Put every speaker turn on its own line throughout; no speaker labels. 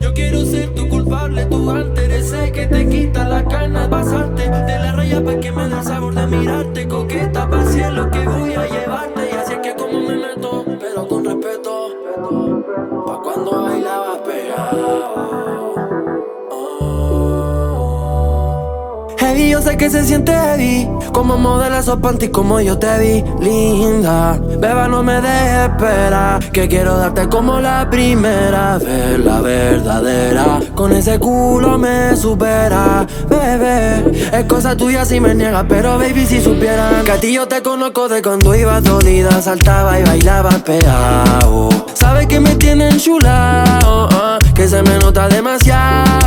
Yo quiero ser tu culpable, tu antes ese que te quita la gana de pasarte. De la raya para que me el sabor de mirarte. Coqueta para cielo que voy a llevarte. Y así es que como me meto, pero con respeto, pa cuando bailabas pegado. Heavy, yo sé que se siente heavy. Como modela esos panties como yo te vi Linda, beba no me dejes esperar. Que quiero darte como la primera vez. La verdadera, con ese culo me supera. Bebé, es cosa tuya si me niegas Pero baby si supieran Que a ti yo te conozco de cuando iba dolida Saltaba y bailaba pegado Sabes que me tienen chulao uh, Que se me nota demasiado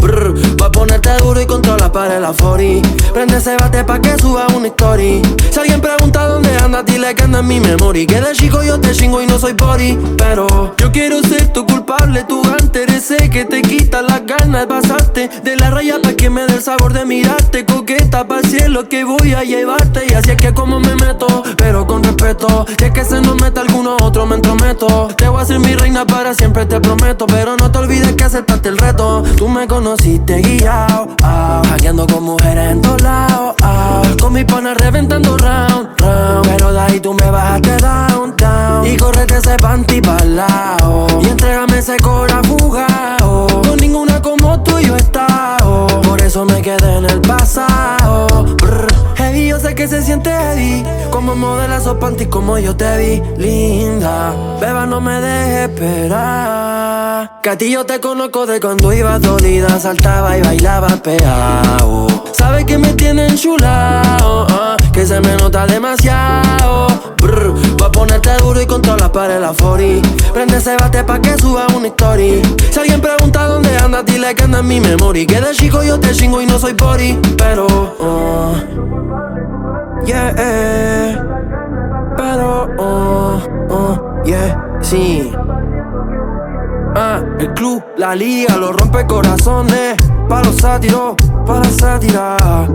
Brr, Va a ponerte duro y controla para la 40 Prende ese bate pa' que suba una story. Si alguien pregunta dónde anda, dile que anda en mi memoria Que de chico yo te chingo y no soy body Pero yo quiero ser tu culpable, tu antes ese que te quita las ganas de pasarte. De la raya pa' que me dé el sabor de mirarte. Coqueta pa' cielo que voy a llevarte. Y así es que como me meto, pero con respeto. Es que se alguno Te voy a ser mi reina para siempre te prometo Pero no te olvides que aceptaste el reto Tú me conociste guiado, ah, hackeando con mujeres en todos lados, ah, Con mi pana reventando round, round. Pero de ahí tú me bajaste down, down. Y correte ese panty que se siente heavy. Como modela esos panties como yo te vi Linda, beba no me dejes esperar. Que a ti yo te conozco de cuando iba dolida Saltaba y bailaba pegado Sabes que me tienen chulao uh, Que se me nota demasiado Brr, Va a ponerte duro y controla para la 40 Prende ese bate pa' que suba una story Si alguien pregunta dónde anda, dile que anda en mi memoria Que de chico yo te chingo y no soy body Pero, uh, yeah, pero, uh, uh, yeah, sí. Ah, el club, la liga, los rompe corazones. Pa' los sátiros, para la sátira.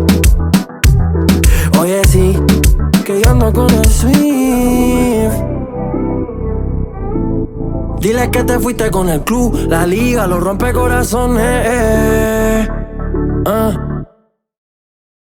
Dile que te fuiste con el club, la liga, los rompe corazones. Ah.